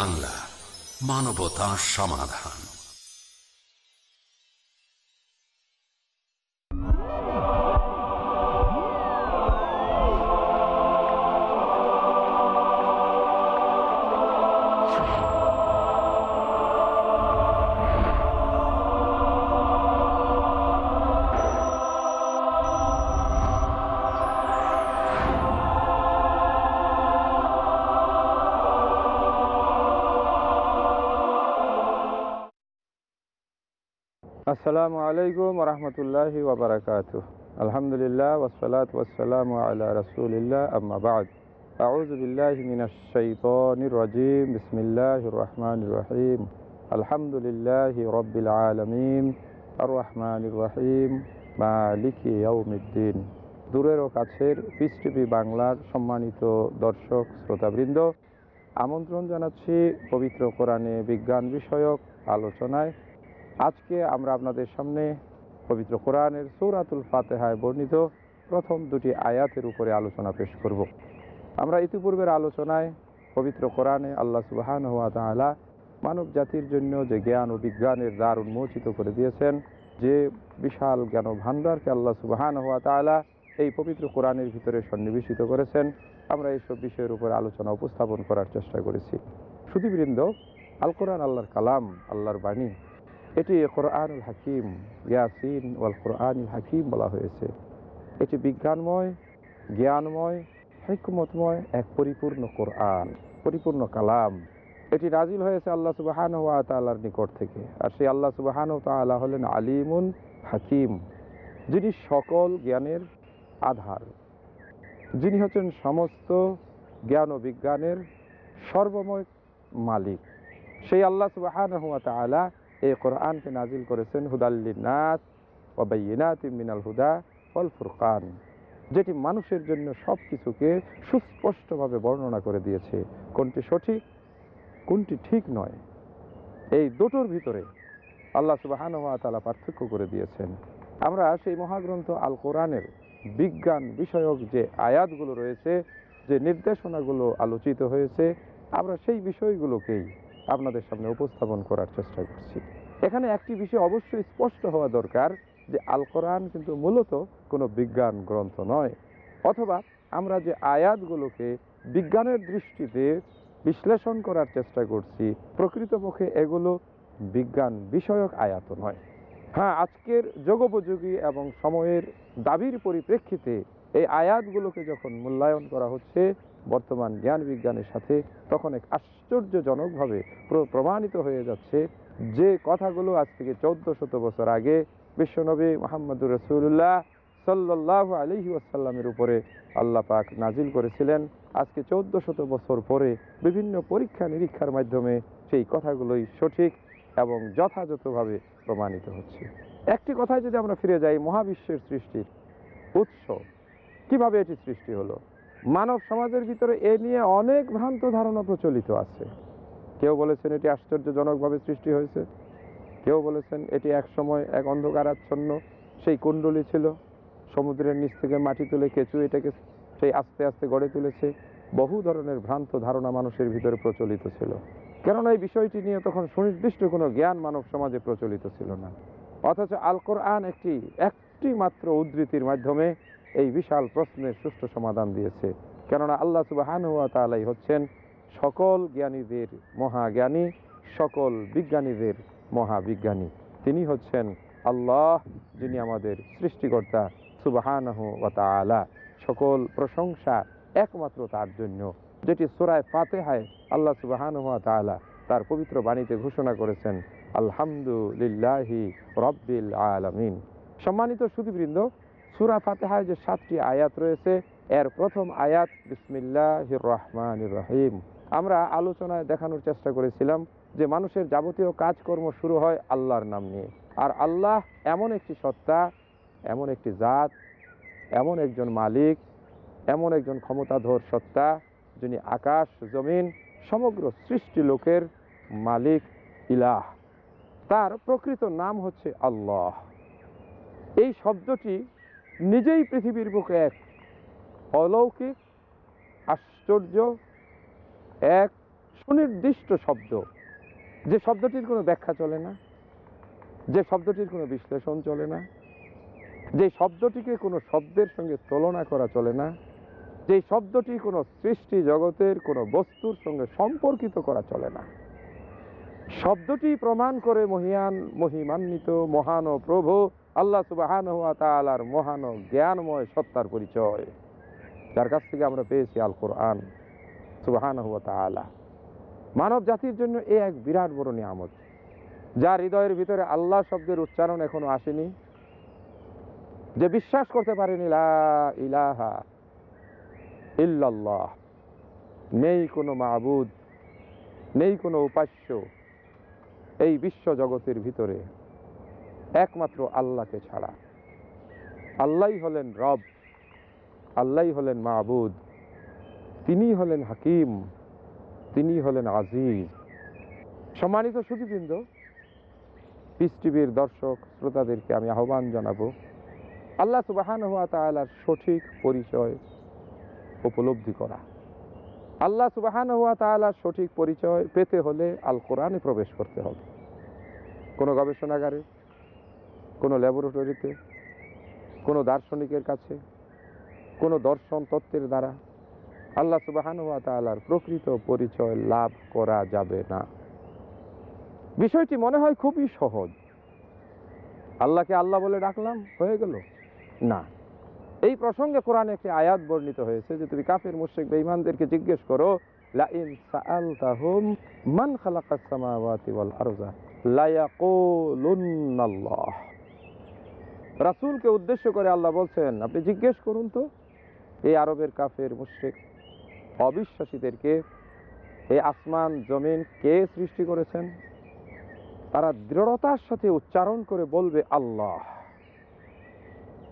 বাংলা মানবতা সমাধান। আসসালামু আলাইকুম রহমতুল্লাহি ওবরাকাত আলহামদুলিল্লাহ ওসলাত ওসালাম আল্লাহ রসুলিল্লাহ আম্মাবাদ আউজবিল্লাহিমিনাশাইতনিরজিম বিসমিল্লাহ রহমান রহিম। আলহামদুলিল্লাহ রব্বিল আলমিন। আর রহমান রহিম। মালিকি ইয়াউমিদ্দিন। দূরের ও কাছের পিস টিভি বাংলার সম্মানিত দর্শক, শ্রোতাবৃন্দ, আমন্ত্রণ জানাচ্ছি পবিত্র কোরআনে বিজ্ঞান বিষয়ক আলোচনায়। আজকে আমরা আপনাদের সামনে পবিত্র কোরআনের সৌরাতুল ফাতেহায় বর্ণিত প্রথম দুটি আয়াতের উপরে আলোচনা পেশ করব। আমরা ইতিপূর্বের আলোচনায় পবিত্র কোরআনে আল্লাহ সুবাহান তালা মানব জাতির জন্য যে জ্ঞান ও বিজ্ঞানের দ্বার উন্মোচিত করে দিয়েছেন, যে বিশাল জ্ঞান ভাণ্ডারকে আল্লাহ সুবাহান তালা এই পবিত্র কোরআনের ভিতরে সন্নিবেশিত করেছেন, আমরা এইসব বিষয়ের উপর আলোচনা উপস্থাপন করার চেষ্টা করেছি। সুদীবৃন্দ আল কোরআন আল্লাহর কালাম, আল্লাহর বাণী এটি কোরআনুল হাকিম, ইয়াসিন ওয়াল কোরআনুল হাকিম বলা হয়েছে। এটি বিজ্ঞানময়, জ্ঞানময়, হিকমতময় এক পরিপূর্ণ কোরআন, পরিপূর্ণ কালাম। এটি নাজিল হয়েছে আল্লাহ সুবাহান ওয়া তাল্লার নিকট থেকে। আর সেই আল্লাহ সুবাহান তাল্লাহ হলেন আলিমুন হাকিম, যিনি সকল জ্ঞানের আধার। যিনি হচ্ছেন সমস্ত জ্ঞান ও বিজ্ঞানের সর্বময় মালিক। সেই আল্লাহ সুবাহান হুয়া তালা এই কোরআনকে নাজিল করেছেন হুদাল্লিনাস ওবাইনাত মিনাল হুদা অল ফুরকান, যেটি মানুষের জন্য সব কিছুকে সুস্পষ্টভাবে বর্ণনা করে দিয়েছে। কোনটি সঠিক, কোনটি ঠিক নয়, এই দুটোর ভিতরে আল্লাহ সুবাহান তালা পার্থক্য করে দিয়েছেন। আমরা সেই মহাগ্রন্থ আল কোরআনের বিজ্ঞান বিষয়ক যে আয়াতগুলো রয়েছে, যে নির্দেশনাগুলো আলোচিত হয়েছে, আমরা সেই বিষয়গুলোকেই আপনাদের সামনে উপস্থাপন করার চেষ্টা করছি। এখানে একটি বিষয় অবশ্যই স্পষ্ট হওয়া দরকার যে আল কোরআন কিন্তু মূলত কোনো বিজ্ঞান গ্রন্থ নয়, অথবা আমরা যে আয়াতগুলোকে বিজ্ঞানের দৃষ্টিতে বিশ্লেষণ করার চেষ্টা করছি, প্রকৃতপক্ষে এগুলো বিজ্ঞান বিষয়ক আয়াত নয়। হ্যাঁ আজকের যোগোপযোগী এবং সময়ের দাবির পরিপ্রেক্ষিতে এই আয়াতগুলোকে যখন মূল্যায়ন করা হচ্ছে বর্তমান জ্ঞান বিজ্ঞানের সাথে তখন এক আশ্চর্যজনকভাবে প্রমাণিত হয়ে যাচ্ছে যে কথাগুলো আজ থেকে চৌদ্দ শত বছর আগে বিশ্বনবী মোহাম্মদুর রসুল্লাহ সাল্লাহ আলহি আসাল্লামের উপরে আল্লাহ পাক নাজিল করেছিলেন। আজকে চৌদ্দ শত বছর পরে বিভিন্ন পরীক্ষা নিরীক্ষার মাধ্যমে সেই কথাগুলোই সঠিক এবং যথাযথভাবে প্রমাণিত হচ্ছে। একটি কথায় যদি আমরা ফিরে যাই, মহাবিশ্বের সৃষ্টির উৎস। কীভাবে এটি সৃষ্টি হলো? মানব সমাজের ভিতরে এ নিয়ে অনেক ভ্রান্ত ধারণা প্রচলিত আছে। কেউ বলেছেন এটি আশ্চর্যজনকভাবে সৃষ্টি হয়েছে। কেউ বলেছেন এটি এক সময় এক অন্ধকারাচ্ছন্ন সেই কুণ্ডলী ছিল। সমুদ্রের নিচ থেকে মাটি তুলে কেঁচু এটাকে সেই আস্তে আস্তে গড়ে তুলেছে। বহু ধরনের ভ্রান্ত ধারণা মানুষের ভিতরে প্রচলিত ছিল। কেননা এই বিষয়টি নিয়ে তখন সুনির্দিষ্ট কোনো জ্ঞান মানব সমাজে প্রচলিত ছিল না। অথচ আল কোরআন একটি একটি মাত্র উদ্ধৃতির মাধ্যমে এই বিশাল প্রশ্নের সুষ্ঠু সমাধান দিয়েছে। কেননা আল্লাহ সুবাহান হুয়া তালাই হচ্ছেন সকল জ্ঞানীদের মহাজ্ঞানী, সকল বিজ্ঞানীদের মহাবিজ্ঞানী। তিনি হচ্ছেন আল্লাহ, যিনি আমাদের সৃষ্টিকর্তা সুবাহান আলা সকল প্রশংসা একমাত্র তার জন্য, যেটি সোরায় ফাতেহায় আল্লাহ সুবাহান তালা তার পবিত্র বাণীতে ঘোষণা করেছেন, আলহামদুলিল্লাহি রব্বিল আলমিন। সম্মানিত সুদীবৃন্দ সুরা ফাতেহায় যে সাতটি আয়াত রয়েছে, এর প্রথম আয়াত বিসমিল্লাহ রহমান রহিম। আমরা আলোচনায় দেখানোর চেষ্টা করেছিলাম যে মানুষের যাবতীয় কাজকর্ম শুরু হয় আল্লাহর নাম নিয়ে। আর আল্লাহ এমন একটি সত্তা, এমন একটি জাত, এমন একজন মালিক, এমন একজন ক্ষমতাধর সত্তা, যিনি আকাশ, জমিন, সমগ্র সৃষ্টি লোকের মালিক, ইলাহ। তার প্রকৃত নাম হচ্ছে আল্লাহ। এই শব্দটি নিজেই পৃথিবীর বুকে এক। অলৌকিক, আশ্চর্য, এক সুনির্দিষ্ট শব্দ। যে শব্দটির কোনো ব্যাখ্যা চলে না, যে শব্দটির কোনো বিশ্লেষণ চলে না, যে শব্দটিকে কোনো শব্দের সঙ্গে তুলনা করা চলে না, যে শব্দটি কোনো সৃষ্টি জগতের কোনো বস্তুর সঙ্গে সম্পর্কিত করা চলে না। শব্দটি প্রমাণ করে মহিয়ান, মহিমান্বিত, মহান ও প্রভু আল্লাহ সুবাহান হুয়া তালার মহান জ্ঞানময় সত্তার পরিচয়, যার কাছ থেকে আমরা পেয়েছি আল কোরআন সুবাহান হুয়া তালা মানব জাতির জন্য এ এক বিরাট বড় নিয়ামত, যার হৃদয়ের ভিতরে আল্লাহ শব্দের উচ্চারণ এখনও আসেনি, যে বিশ্বাস করতে পারেনি ইলাহা ইল্লাল্লাহ, নেই কোনো মাবুদ, নেই কোনো উপাস্য এই বিশ্ব জগতের ভিতরে। একমাত্র আল্লাহকে ছাড়া। আল্লাহ হলেন রব আল্লাহ হলেন মাহবুদ তিনি হলেন হাকিম, তিনি হলেন আজিজ। সম্মানিত সুদীবৃন্দ পিস টিভির দর্শক, শ্রোতাদেরকে আমি আহ্বান জানাব, আল্লাহ সুবাহান হুয়া তালার সঠিক পরিচয় উপলব্ধি করা। আল্লাহ সুবাহান হুয়া তালার সঠিক পরিচয় পেতে হলে আল কোরআনে প্রবেশ করতে হবে। কোনো গবেষণাগারে কোনো ল্যাবরেটরিতে, কোনো দার্শনিকের কাছে, কোনো দর্শন তত্ত্বের দ্বারা আল্লাহ সুবাহান হুয়া তালার প্রকৃত পরিচয় লাভ করা যাবে না। বিষয়টি মনে হয় খুবই সহজ। আল্লাহকে আল্লাহ বলে ডাকলাম, হয়ে গেল? না। এই প্রসঙ্গে কোরআনে একটি আয়াত বর্ণিত হয়েছে যে তুমি কাফের, মুশরিক, বেঈমানদেরকে জিজ্ঞেস করো মান খালাকাস সামাওয়াতি আরজা? লা ইয়াকুলুন্নাল্লাহ। রাসূলকে উদ্দেশ্য করে আল্লাহ বলছেন, আপনি জিজ্ঞেস করুন তো, এই আরবের কাফের মুশরিক অবিশ্বাসীদেরকে এই আসমান, জমিন কে সৃষ্টি করেছেন? তারা দৃঢ়তার সাথে উচ্চারণ করে বলবে, আল্লাহ।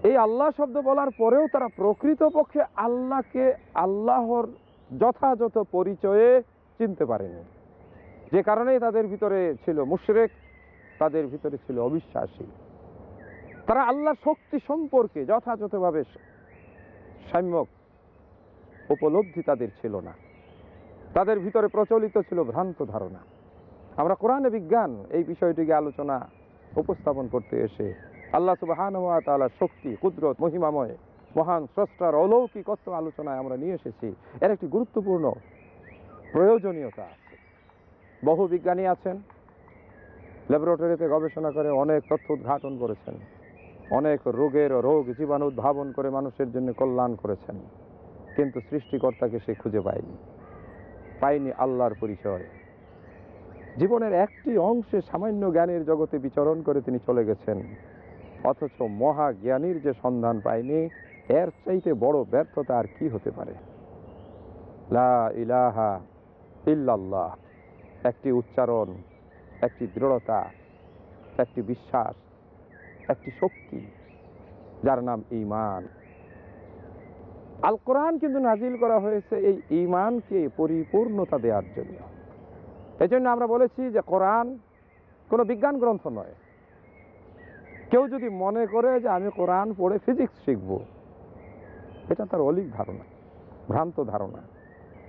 এই আল্লাহ শব্দ বলার পরেও তারা প্রকৃতপক্ষে আল্লাহকে, আল্লাহর যথাযথ পরিচয়ে চিনতে পারেনি। যে কারণেই তাদের ভিতরে ছিল মুশরেক, তাদের ভিতরে ছিল অবিশ্বাসী। তারা আল্লাহ শক্তি সম্পর্কে যথাযথভাবে সাম্যক উপলব্ধি তাদের ছিল না। তাদের ভিতরে প্রচলিত ছিল ভ্রান্ত ধারণা। আমরা কোরআনে বিজ্ঞান এই বিষয়টিকে আলোচনা উপস্থাপন করতে এসে আল্লাহ সুবাহান শক্তি, কুদরত, মহিমাময়, মহান, স্রষ্টার অলৌকিকত্ব আলোচনায় আমরা নিয়ে এসেছি। এর একটি গুরুত্বপূর্ণ প্রয়োজনীয়তা আছে। বহু বিজ্ঞানী আছেন, ল্যাবরেটরিতে গবেষণা করে অনেক তথ্য উদ্ঘাটন করেছেন। অনেক রোগের রোগ জীবাণু উদ্ভাবন করে মানুষের জন্য কল্যাণ করেছেন। কিন্তু সৃষ্টিকর্তাকে সে খুঁজে পায়নি। পায়নি আল্লাহর পরিচয়। জীবনের একটি অংশে সামান্য জ্ঞানের জগতে বিচরণ করে তিনি চলে গেছেন। অথচ মহা জ্ঞানীর যে সন্ধান পায়নি, এর চাইতে বড় ব্যর্থতা আর কি হতে পারে? লা ইলাহা ইল্লাল্লাহ। একটি উচ্চারণ, একটি দৃঢ়তা, একটি বিশ্বাস একটি শক্তি, যার নাম ইমান আল কোরআন কিন্তু নাজিল করা হয়েছে এই ইমানকে পরিপূর্ণতা দেওয়ার জন্য। এই জন্য আমরা বলেছি যে কোরআন কোনো বিজ্ঞান গ্রন্থ নয়। কেউ যদি মনে করে যে আমি কোরআন পড়ে ফিজিক্স শিখব, এটা তার অলিক ধারণা, ভ্রান্ত ধারণা।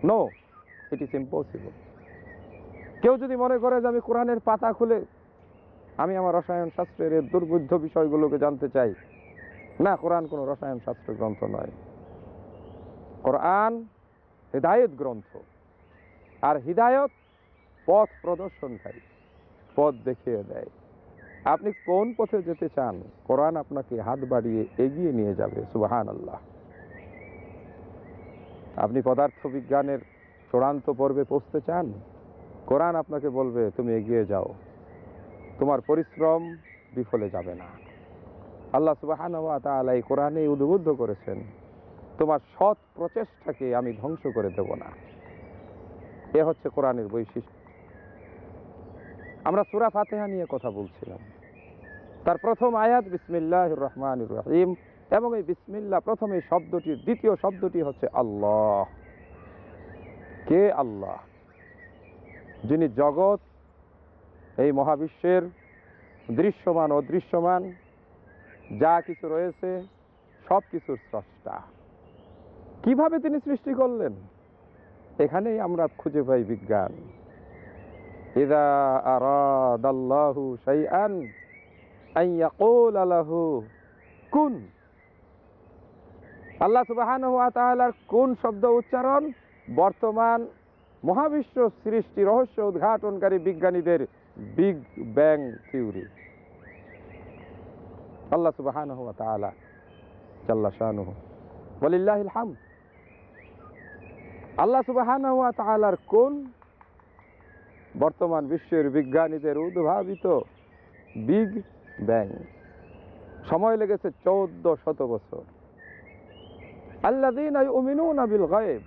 নো ইট ইস ইম্পসিবল কেউ যদি মনে করে যে আমি কোরআনের পাতা খুলে আমি আমার রসায়ন শাস্ত্রের দুর্বুদ্ধ বিষয়গুলোকে জানতে চাই। না, কোরআন কোনো রসায়ন শাস্ত্র গ্রন্থ নয়। কোরআন হৃদায়ত গ্রন্থ। আর হৃদায়ত পথ প্রদর্শনকারী, পথ দেখিয়ে দেয়। আপনি কোন পথে যেতে চান, কোরআন আপনাকে হাত বাড়িয়ে এগিয়ে নিয়ে যাবে সুবাহান আল্লাহ আপনি পদার্থ বিজ্ঞানের চূড়ান্ত পর্বে পৌঁছতে চান? কোরআন আপনাকে বলবে, তুমি এগিয়ে যাও। পরিশ্রম বিফলে যাবে না। আল্লাহ সুবাহান এই কোরআনে উদ্বুদ্ধ করেছেন, তোমার সৎ প্রচেষ্টাকে আমি ধ্বংস করে দেব না। এ হচ্ছে কোরআনের বৈশিষ্ট্য। আমরা সুরা ফাতেহা নিয়ে কথা বলছিলাম। তার প্রথম আয়াত বিসমিল্লাহ রহমান রহিম, এবং এই বিসমিল্লা প্রথম এই শব্দটির, দ্বিতীয় শব্দটি হচ্ছে আল্লাহ। কে আল্লাহ? যিনি জগৎ এই মহাবিশ্বের দৃশ্যমান, অদৃশ্যমান যা কিছু রয়েছে, সব কিছুর স্রষ্টা। কীভাবে তিনি সৃষ্টি করলেন? এখানেই আমরা খুঁজে পাই বিজ্ঞান। ইদা আরাদাল্লাহু শাইআন আন ইয়াকুলা লাহু কুন। আল্লাহ তাআলার কোন শব্দ উচ্চারণ? বর্তমান মহাবিশ্ব সৃষ্টি, রহস্য উদ্ঘাটনকারী বিজ্ঞানীদের বিগ ব্যাং থিওরি আল্লাহ সুবহানাহু ওয়া তাআলা জাল্লা শানুহু ওয়ালিল্লাহিল হামদ আল্লাহ সুবহানাহু ওয়া তাআলার কোন বর্তমান বিশ্বের বিজ্ঞানীদের উদ্ভাবিত বিগ ব্যাং সময় লেগেছে চৌদ্দ শত বছর। আল্লাদিন বিল গায়েব।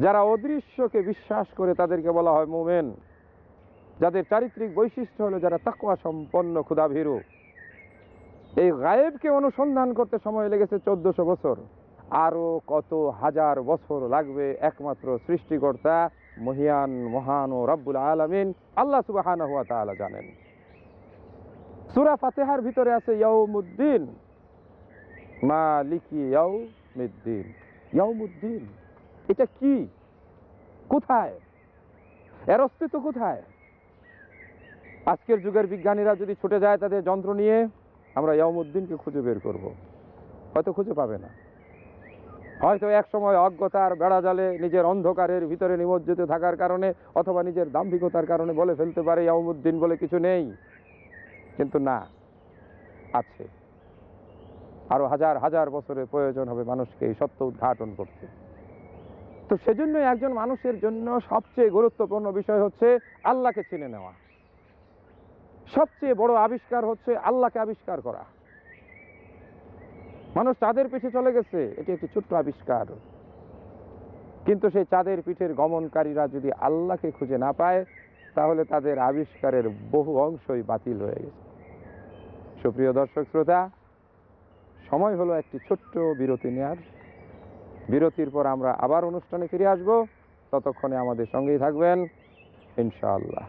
যারা অদৃশ্যকে বিশ্বাস করে তাদেরকে বলা হয় মোমেন। যাদের চারিত্রিক বৈশিষ্ট্য হলো যারা তাকুয়া সম্পন্ন ক্ষুধাভীরু। এই গায়েবকে অনুসন্ধান করতে সময় লেগেছে চোদ্দশো বছর। আরও কত হাজার বছর লাগবে একমাত্র সৃষ্টিকর্তা মহিয়ান, মহান ও রব্বুল আলমিন আল্লাহ সুবাহান হুয়া তাআলা জানেন। সুরা ফাতেহার ভিতরে আছে ইয়ৌমুদ্দিন মালিকি ইয়ৌমিদ্দিন ইয়ৌমুদ্দিন এটা কি? কোথায়? এর অস্তিত্ব কোথায়? আজকের যুগের বিজ্ঞানীরা যদি ছুটে যায় তাদের যন্ত্র নিয়ে, আমরা ইয়ৌমুদ্দিনকে খুঁজে বের করব। হয়তো খুঁজে পাবে না। হয়তো এক সময় অজ্ঞতার বেড়া জালে নিজের অন্ধকারের ভিতরে নিমজ্জিত থাকার কারণে অথবা নিজের দাম্ভিকতার কারণে বলে ফেলতে পারে ইয়ামুদ্দিন বলে কিছু নেই। কিন্তু না, আছে। আরও হাজার হাজার বছরের প্রয়োজন হবে মানুষকে এই সত্য উদ্ঘাটন করতে। তো সেজন্য একজন মানুষের জন্য সবচেয়ে গুরুত্বপূর্ণ বিষয় হচ্ছে আল্লাহকে চিনে নেওয়া। সবচেয়ে বড় আবিষ্কার হচ্ছে আল্লাহকে আবিষ্কার করা। মানুষ চাঁদের পিঠে চলে গেছে, এটি একটি ছোট্ট আবিষ্কার। কিন্তু সেই চাঁদের পিঠের গমনকারীরা যদি আল্লাহকে খুঁজে না পায়, তাহলে তাদের আবিষ্কারের বহু অংশই বাতিল হয়ে গেছে। সুপ্রিয় দর্শক শ্রোতা, সময় হলো একটি ছোট্ট বিরতি নেয়ার। বিরতির পর আমরা আবার অনুষ্ঠানে ফিরে আসব। ততক্ষণে আমাদের সঙ্গেই থাকবেন ইনশাআল্লাহ।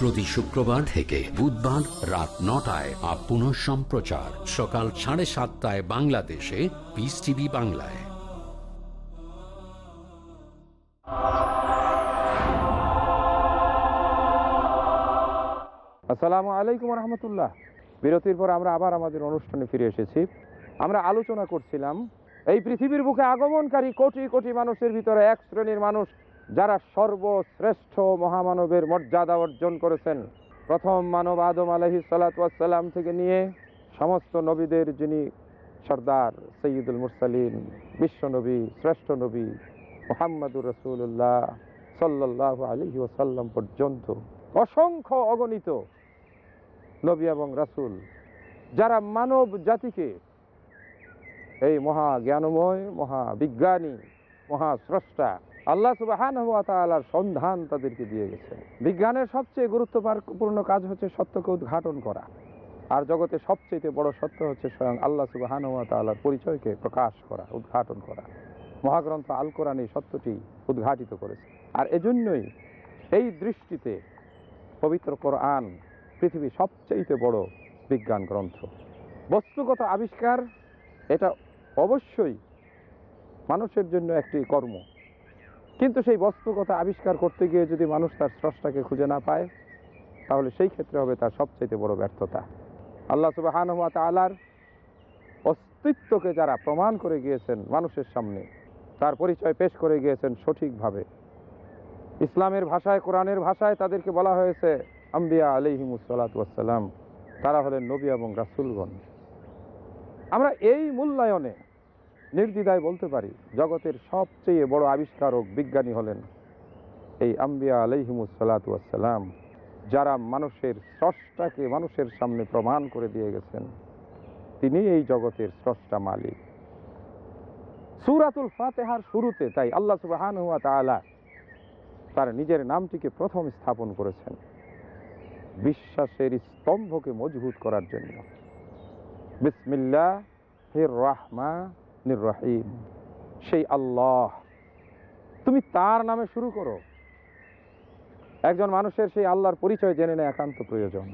প্রতি শুক্রবার থেকে বুধবার রাত নটায় আপ পুনঃ সম্প্রচার। সকাল সাড়ে সাতটায় বাংলাদেশে পিস টিভি বাংলায়। আসসালামু আলাইকুম রহমতুল্লাহ বিরতির পর আমরা আবার আমাদের অনুষ্ঠানে ফিরে এসেছি। আমরা আলোচনা করছিলাম, এই পৃথিবীর বুকে আগমনকারী কোটি কোটি মানুষের ভিতরে এক শ্রেণির মানুষ যারা সর্বশ্রেষ্ঠ মহামানবের মর্যাদা অর্জন করেছেন, প্রথম মানব আদম আলহি সালাতাম থেকে নিয়ে সমস্ত নবীদের যিনি সর্দার সৈয়দুল মুরসালিন বিশ্বনবী শ্রেষ্ঠ নবী মোহাম্মদুর রসুল্লাহ সাল্লাহ আলহি ওসাল্লাম পর্যন্ত অসংখ্য অগণিত নবী এবং রাসূল যারা মানব জাতিকে এই মহা জ্ঞানময় মহা বিজ্ঞানী মহা আল্লাহ সুবাহান হওয়া তালার সন্ধান তাদেরকে দিয়ে গেছে। বিজ্ঞানের সবচেয়ে গুরুত্বপূর্ণ কাজ হচ্ছে সত্যকে উদ্ঘাটন করা। আর জগতে সবচেয়ে বড় সত্য হচ্ছে স্বয়ং আল্লাহ সুবাহান হওয়া তালার পরিচয়কে প্রকাশ করা, উদ্ঘাটন করা। মহাগ্রন্থ আল কোরআন এই সত্যটি উদ্ঘাটিত করেছে। আর এজন্যই এই দৃষ্টিতে পবিত্র কোরআন পৃথিবীর সবচেয়ে বড় বিজ্ঞান গ্রন্থ। বস্তুগত আবিষ্কার এটা অবশ্যই মানুষের জন্য একটি কর্ম। কিন্তু সেই বস্তুগত আবিষ্কার করতে গিয়ে যদি মানুষ তার স্রষ্টাকে খুঁজে না পায়, তাহলে সেই ক্ষেত্রে হবে তার সবচেয়ে বড় ব্যর্থতা। আল্লাহ সুবাহান তালার অস্তিত্বকে যারা প্রমাণ করে গিয়েছেন মানুষের সামনে, তার পরিচয় পেশ করে গিয়েছেন সঠিকভাবে। ইসলামের ভাষায়, কোরআনের ভাষায় তাদেরকে বলা হয়েছে, আম্বিয়া আলিহিমুসালাতাম তারা হলেন নবী এবং রাসুলগণ। আমরা এই মূল্যায়নে নির্দ্বিধায় বলতে পারি, জগতের সবচেয়ে বড় আবিষ্কারক বিজ্ঞানী হলেন এই আম্বিয়া আলহিমুসালাতাম যারা মানুষের স্রষ্টাকে মানুষের সামনে প্রমাণ করে দিয়ে গেছেন। তিনি এই জগতের স্রষ্টা মালিক। সুরাতুল ফাতেহার শুরুতে তাই আল্লাহ সুবাহান হুয়া তালা তার নিজের নামটিকে প্রথম স্থাপন করেছেন বিশ্বাসের স্তম্ভকে মজবুত করার জন্য। বিসমিল্লাহ হির রাহমা রহিম। সেই আল্লাহ। তুমি তার নামে শুরু করো। একজন মানুষের সেই আল্লাহর পরিচয় জেনে নেয় একান্ত প্রয়োজন।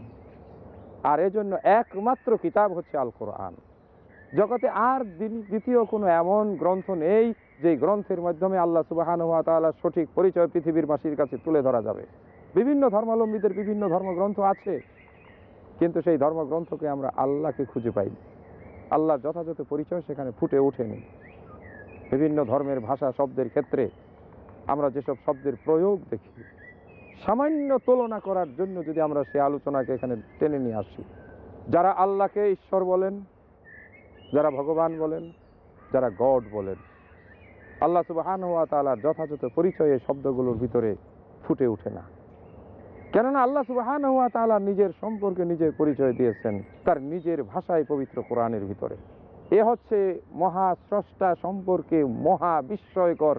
আর এজন্য একমাত্র কিতাব হচ্ছে আল কোরআন জগতে আর দ্বিতীয় কোনো এমন গ্রন্থ নেই যে গ্রন্থের মাধ্যমে আল্লাহ সুবাহান হাত সঠিক পরিচয় পৃথিবীর মাসির কাছে তুলে ধরা যাবে। বিভিন্ন ধর্মাবলম্বীদের বিভিন্ন ধর্মগ্রন্থ আছে, কিন্তু সেই ধর্মগ্রন্থকে আমরা আল্লাহকে খুঁজে পাই আল্লাহর যথাযথ পরিচয় সেখানে ফুটে ওঠেনি। বিভিন্ন ধর্মের ভাষা শব্দের ক্ষেত্রে আমরা যেসব শব্দের প্রয়োগ দেখি, সামান্য তুলনা করার জন্য যদি আমরা সে আলোচনাকে এখানে টেনে নিয়ে আসি। যারা আল্লাহকে ঈশ্বর বলেন, যারা ভগবান বলেন, যারা গড বলেন, আল্লাহ সুবাহান ওয়া তালার যথাযথ পরিচয় শব্দগুলোর ভিতরে ফুটে ওঠে না। কেননা আল্লাহ সুবাহান ওয়া তালা নিজের সম্পর্কে নিজের পরিচয় দিয়েছেন, তার নিজের ভাষায় পবিত্র কোরআনের ভিতরে। এ হচ্ছে মহা স্রষ্টা সম্পর্কে মহা বিস্ময়কর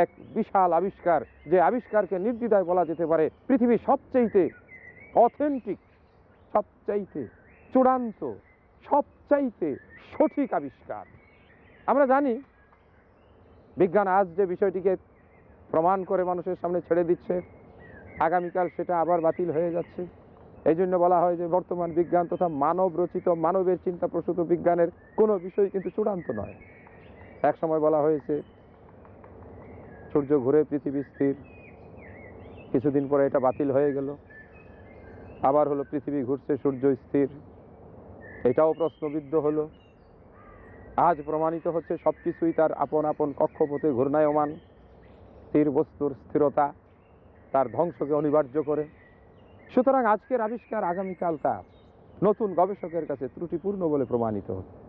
এক বিশাল আবিষ্কার, যে আবিষ্কারকে নির্দ্বিধায় বলা যেতে পারে পৃথিবীর সবচাইতে অথেন্টিক সবচাইতে চূড়ান্ত, সবচাইতে সঠিক আবিষ্কার। আমরা জানি, বিজ্ঞান আজ যে বিষয়টিকে প্রমাণ করে মানুষের সামনে ছেড়ে দিচ্ছে আগামীকাল সেটা আবার বাতিল হয়ে যাচ্ছে। এই জন্য বলা হয় যে বর্তমান বিজ্ঞান তথা মানব রচিত মানবের চিন্তা প্রসূত বিজ্ঞানের কোনো বিষয় কিন্তু চূড়ান্ত নয়। এক সময় বলা হয়েছে, সূর্য ঘুরে পৃথিবী স্থির, কিছুদিন পরে এটা বাতিল হয়ে গেল, আবার হলো পৃথিবী ঘুরছে, সূর্য স্থির। এটাও প্রশ্নবিদ্ধ হলো। আজ প্রমাণিত হচ্ছে সব কিছুই তার আপন আপন কক্ষপথে ঘূর্ণায়মান, স্থির বস্তুর স্থিরতা। তার ধ্বংসকে অনিবার্য করে। সুতরাং আজকের আবিষ্কার আগামীকাল তা নতুন গবেষকের কাছে ত্রুটিপূর্ণ বলে প্রমাণিত হচ্ছে।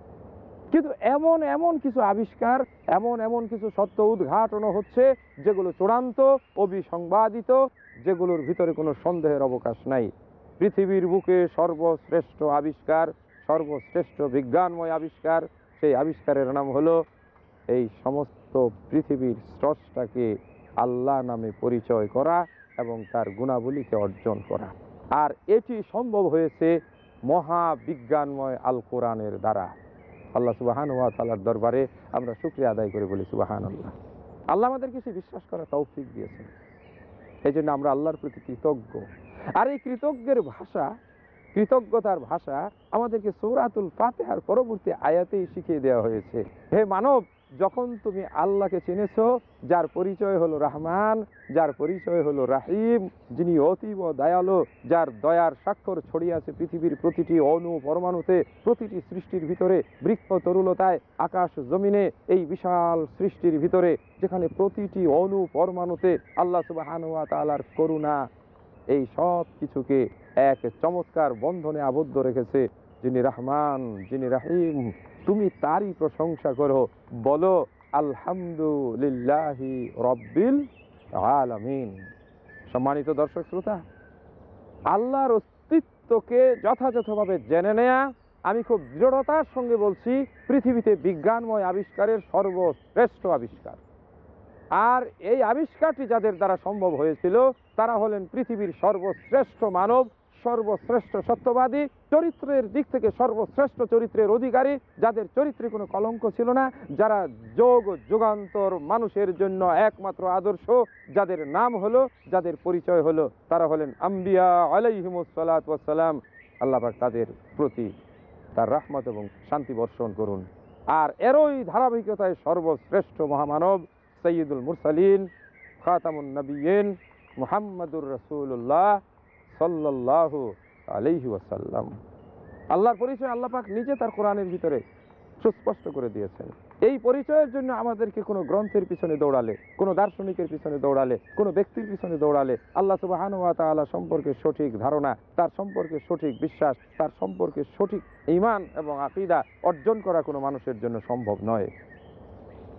কিন্তু এমন এমন কিছু আবিষ্কার, এমন এমন কিছু সত্য উদ্ঘাটনও হচ্ছে, যেগুলো চূড়ান্ত, অবিসংবাদিত, যেগুলোর ভিতরে কোনো সন্দেহের অবকাশ নাই। পৃথিবীর বুকে সর্বশ্রেষ্ঠ আবিষ্কার, সর্বশ্রেষ্ঠ বিজ্ঞানময় আবিষ্কার, সেই আবিষ্কারের নাম হলো এই সমস্ত পৃথিবীর স্রষ্টাকে আল্লাহ নামে পরিচয় করা এবং তার গুণাবলীকে অর্জন করা। আর এটি সম্ভব হয়েছে মহাবিজ্ঞানময় আল কোরআনের দ্বারা। আল্লাহ সুবাহান ওয়া তালার দরবারে আমরা শুক্রিয়া আদায় করে বলি সুবাহান আল্লাহ আল্লাহ আমাদের সে বিশ্বাস করা তৌফিক দিয়েছেন। এই জন্য আমরা আল্লাহর প্রতি কৃতজ্ঞ। আর এই কৃতজ্ঞের ভাষা, কৃতজ্ঞতার ভাষা আমাদেরকে সৌরাতুল ফাতেহার পরবর্তী আয়াতেই শিখিয়ে দেওয়া হয়েছে। হে মানব যখন তুমি আল্লাহকে চিনেছ, যার পরিচয় হলো রহমান, যার পরিচয় হলো রাহিম, যিনি অতীব দয়ালু, যার দয়ার স্বাক্ষর ছড়িয়ে আছে পৃথিবীর প্রতিটি অনু পরমাণুতে, প্রতিটি সৃষ্টির ভিতরে, বৃক্ষ তরুলতায়, আকাশ জমিনে, এই বিশাল সৃষ্টির ভিতরে, যেখানে প্রতিটি অনু পরমাণুতে আল্লাহ সুবাহানুয়া তালার করুণা, এই সব কিছুকে এক চমৎকার বন্ধনে আবদ্ধ রেখেছে। যিনি রহমান, যিনি রাহিম, তুমি তারই প্রশংসা করো। বলো, আলহামদুলিল্লাহি রব্বিল আলামিন। সম্মানিত দর্শক শ্রোতা, আল্লাহর অস্তিত্বকে যথাযথভাবে জেনে নেয়া, আমি খুব দৃঢ়তার সঙ্গে বলছি, পৃথিবীতে বিজ্ঞানময় আবিষ্কারের সর্বশ্রেষ্ঠ আবিষ্কার। আর এই আবিষ্কারটি যাদের দ্বারা সম্ভব হয়েছিল, তারা হলেন পৃথিবীর সর্বশ্রেষ্ঠ মানব সর্বশ্রেষ্ঠ সত্যবাদী, চরিত্রের দিক থেকে সর্বশ্রেষ্ঠ চরিত্রের অধিকারী, যাদের চরিত্রে কোনো কলঙ্ক ছিল না, যারা যোগ যুগান্তর মানুষের জন্য একমাত্র আদর্শ, যাদের নাম হলো, যাদের পরিচয় হলো, তারা হলেন আম্বিয়া আলাইহিমসালাম আল্লাহ পাক তাদের প্রতি তার রাহমত এবং শান্তি বর্ষণ করুন। আর এরই ধারাবাহিকতায় সর্বশ্রেষ্ঠ মহামানব সৈয়দুল মুরসালিন, খাতামুন নবীন, মুহাম্মদুর রসুল্লাহ সাল্লাহ আলহি ওয়াসাল্লাম। আল্লাহর পরিচয় আল্লাহ পাক নিজে তার কোরআনের ভিতরে সুস্পষ্ট করে দিয়েছেন। এই পরিচয়ের জন্য আমাদেরকে কোনো গ্রন্থের পিছনে দৌড়ালে, কোনো দার্শনিকের পিছনে দৌড়ালে, কোনো ব্যক্তির পিছনে দৌড়ালে আল্লাহ সুবাহান ওয়া তাআলা সম্পর্কে সঠিক ধারণা, তার সম্পর্কে সঠিক বিশ্বাস, তার সম্পর্কে সঠিক ইমান এবং আকিদা অর্জন করা কোনো মানুষের জন্য সম্ভব নয়।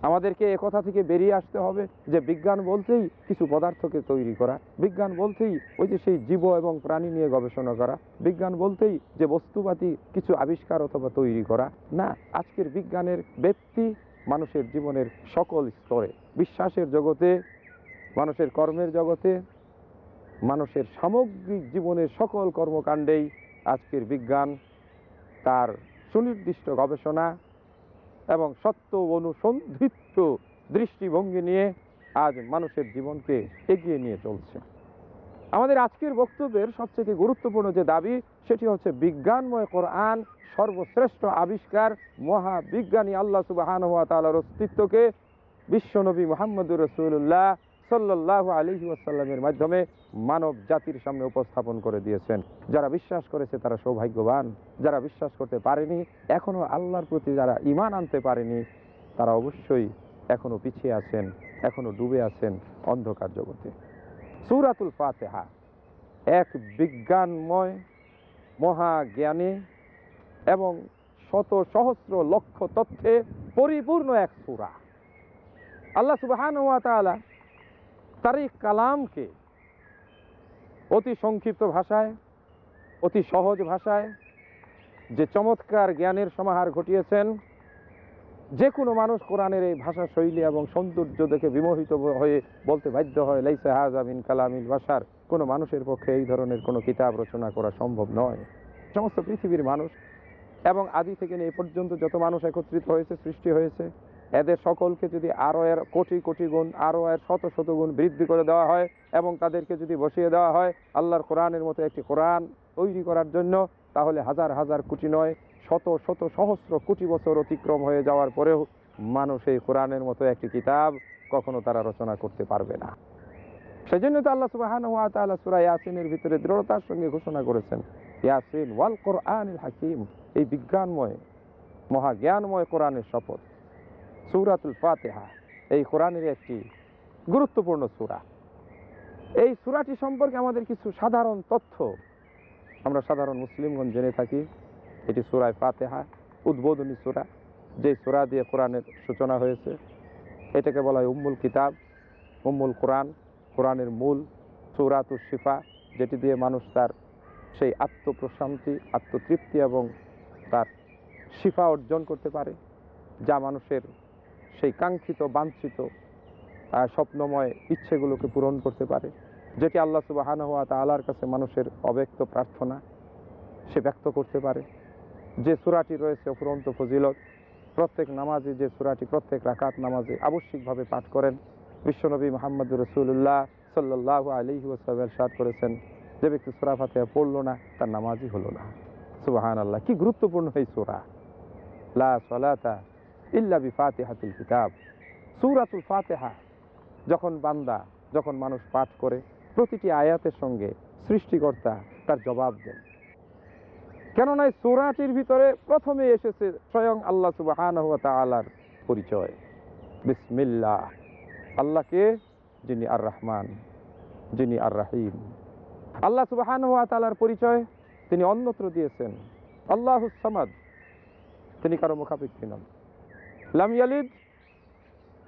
আমাদেরকে একথা থেকে বেরিয়ে আসতে হবে যে বিজ্ঞান বলতেই কিছু পদার্থকে তৈরি করা, বিজ্ঞান বলতেই ওই যে সেই জীব এবং প্রাণী নিয়ে গবেষণা করা, বিজ্ঞান বলতেই যে বস্তুপাতি কিছু আবিষ্কার অথবা তৈরি করা। না, আজকের বিজ্ঞানের ব্যক্তি মানুষের জীবনের সকল স্তরে, বিশ্বাসের জগতে, মানুষের কর্মের জগতে, মানুষের সামগ্রিক জীবনের সকল কর্মকাণ্ডেই আজকের বিজ্ঞান তার সুনির্দিষ্ট গবেষণা এবং সত্য অনুসন্ধিত দৃষ্টিভঙ্গি নিয়ে আজ মানুষের জীবনকে এগিয়ে নিয়ে চলছে। আমাদের আজকের বক্তব্যের সবচেয়ে গুরুত্বপূর্ণ যে দাবি, সেটি হচ্ছে বিজ্ঞানময় কোরআন সর্বশ্রেষ্ঠ আবিষ্কার মহাবিজ্ঞানী আল্লাহ সুবাহান তালার অস্তিত্বকে বিশ্বনবী মোহাম্মদুর রসুল্লাহ সাল্লাহ আসাল্লামের মাধ্যমে মানব জাতির সামনে উপস্থাপন করে দিয়েছেন। যারা বিশ্বাস করেছে তারা সৌভাগ্যবান। যারা বিশ্বাস করতে পারেনি, এখনও আল্লাহর প্রতি যারা ইমান আনতে পারেনি, তারা অবশ্যই এখনও পিছিয়ে আছেন, এখনও ডুবে আছেন অন্ধকার জগতে। সুরাতুল ফাতেহা, এক বিজ্ঞানময়, মহাজ্ঞানে এবং শত সহস্র লক্ষ তথ্যে পরিপূর্ণ এক সুরা। আল্লাহ সুবাহান তার কালামকে অতি সংক্ষিপ্ত ভাষায়, অতি সহজ ভাষায় যে চমৎকার জ্ঞানের সমাহার ঘটিয়েছেন, যে কোনো মানুষ কোরআনের এই ভাষা শৈলী এবং সৌন্দর্য দেখে বিমোহিত হয়ে বলতে বাধ্য হয়, লাইসা হাজামিন কালামিন ভাষার কোনো মানুষের পক্ষে এই ধরনের কোনো কিতাব রচনা করা সম্ভব নয়। সমস্ত পৃথিবীর মানুষ এবং আদি থেকে এই পর্যন্ত যত মানুষ একত্রিত হয়েছে, সৃষ্টি হয়েছে এদের সকলকে যদি আরও এর কোটি কোটি গুণ, আরও এর শত শত গুণ বৃদ্ধি করে দেওয়া হয় এবং তাদেরকে যদি বসিয়ে দেওয়া হয় আল্লাহর কোরআনের মতো একটি কোরআন তৈরি করার জন্য, তাহলে হাজার হাজার কোটি নয়, শত শত সহস্র কোটি বছর অতিক্রম হয়ে যাওয়ার পরেও মানুষ এই কোরআনের মতো একটি কিতাব কখনো তারা রচনা করতে পারবে না। সেজন্য তো আল্লাহ সুবাহান ওয়া তাআলা সূরা ইয়াসিনের ভিতরে দৃঢ়তার সঙ্গে ঘোষণা করেছেন, ইয়াসিন ওয়াল কোরআন হাকিম এই বিজ্ঞানময়, মহাজ্ঞানময় কোরআনের শপথ। সূরাতুল ফাতিহা। এই কোরআনের একটি গুরুত্বপূর্ণ সূরা। এই সূরাটি সম্পর্কে আমাদের কিছু সাধারণ তথ্য আমরা সাধারণ মুসলিমগণ জেনে থাকি। এটি সূরায় ফাতেহা, উদ্বোধনী সূরা যে সূরা দিয়ে কোরআনের সূচনা হয়েছে। এটাকে বলা হয় উম্মুল কিতাব, উম্মুল কোরআন, কোরআনের মূল সৌরাতুর শিফা, যেটি দিয়ে মানুষ তার সেই আত্মপ্রশান্তি, আত্মতৃপ্তি এবং তার শিফা অর্জন করতে পারে, যা মানুষের সেই কাঙ্ক্ষিত, বাঞ্ছিত স্বপ্নময় ইচ্ছেগুলোকে পূরণ করতে পারে। যেটি আল্লাহ সুবাহান হওয়া তালার কাছে মানুষের অব্যক্ত প্রার্থনা, সে ব্যক্ত করতে পারে। যে সুরাটি রয়েছে অফুরন্ত ফজিলত, প্রত্যেক নামাজে যে সুরাটি প্রত্যেক রাকাত নামাজে আবশ্যিকভাবে পাঠ করেন, বিশ্বনবী মোহাম্মদ রসুল্লাহ সাল্লাহ আলিহি ওসাবের সাদ করেছেন, যে ব্যক্তি সুরা ফাতেহা পড়ল না, তার নামাজই হলো না। সুবাহান আল্লাহ কি গুরুত্বপূর্ণ এই সুরা। লা সলাতা ইল্লা বি ফাতিহাতুল কিতাব। সূরাতুল ফাতিহা, যখন বান্দা, যখন মানুষ পাঠ করে, প্রতিটি আয়াতের সঙ্গে সৃষ্টিকর্তা তার জবাব দেন। কেননা এই সূরাটির ভিতরে প্রথমে এসেছে স্বয়ং আল্লাহ সুবহানাহু ওয়া তাআলার পরিচয়। বিসমিল্লাহ। আল্লাহকে যিনি আর রহমান যিনি আর রাহিম আল্লাহ সুবহানাহু ওয়া তাআলার পরিচয় তিনি অন্যত্র দিয়েছেন। আল্লাহ সামাদ। তিনি কারও মুখাপেক্ষী নন। লাম ইয়ালিদ,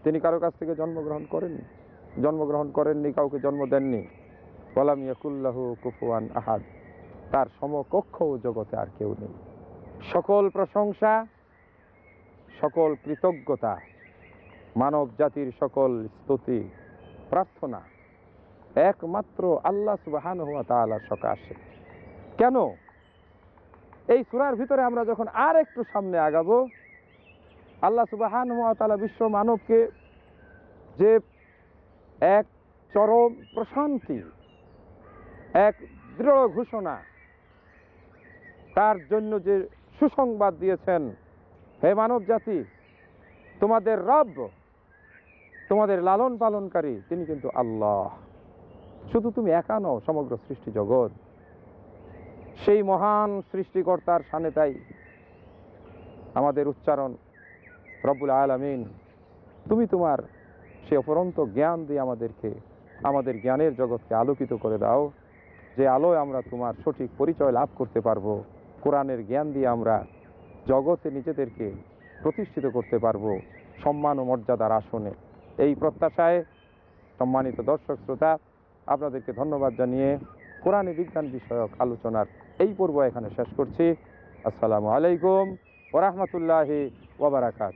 তিনি কারও কাছ থেকে জন্মগ্রহণ করেননি। জন্মগ্রহণ করেননি, কাউকে জন্ম দেননি। ওয়ালাম ইয়াকুল্লাহু কুফুয়ান আহাদ। তার সমকক্ষ জগতে আর কেউ নেই। সকল প্রশংসা, সকল কৃতজ্ঞতা, মানব জাতির সকল স্তুতি, প্রার্থনা একমাত্র আল্লাহ সুবাহান হুয়া তালার সকাশে। কেন? এই সুরার ভিতরে আমরা যখন আর একটু সামনে আগাবো আল্লাহ সুবাহান তালা বিশ্ব মানবকে যে এক চরম প্রশান্তি, এক দৃঢ় ঘোষণা, তার জন্য যে সুসংবাদ দিয়েছেন, হে মানব জাতি তোমাদের রব, তোমাদের লালন পালনকারী, তিনি কিন্তু আল্লাহ। শুধু তুমি একা নও, সমগ্র সৃষ্টি জগৎ। সেই মহান সৃষ্টিকর্তার সানে তাই আমাদের উচ্চারণ রব্বুল আলমিন, তুমি তোমার সে অপরন্ত জ্ঞান দিয়ে আমাদেরকে, আমাদের জ্ঞানের জগৎকে আলোকিত করে দাও, যে আলোয় আমরা তোমার সঠিক পরিচয় লাভ করতে পারব। কোরআনের জ্ঞান দিয়ে আমরা জগতে নিজেদেরকে প্রতিষ্ঠিত করতে পারব সম্মান ও মর্যাদার আসনে। এই প্রত্যাশায় সম্মানিত দর্শক, শ্রোতা, আপনাদেরকে ধন্যবাদ জানিয়ে কোরআনে বিজ্ঞান বিষয়ক আলোচনার এই পর্ব এখানে শেষ করছি। আসসালামু আলাইকুম ওরহমতুল্লাহি ওবরাকাত